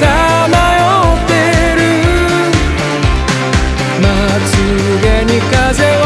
さまよってる。まつげに風を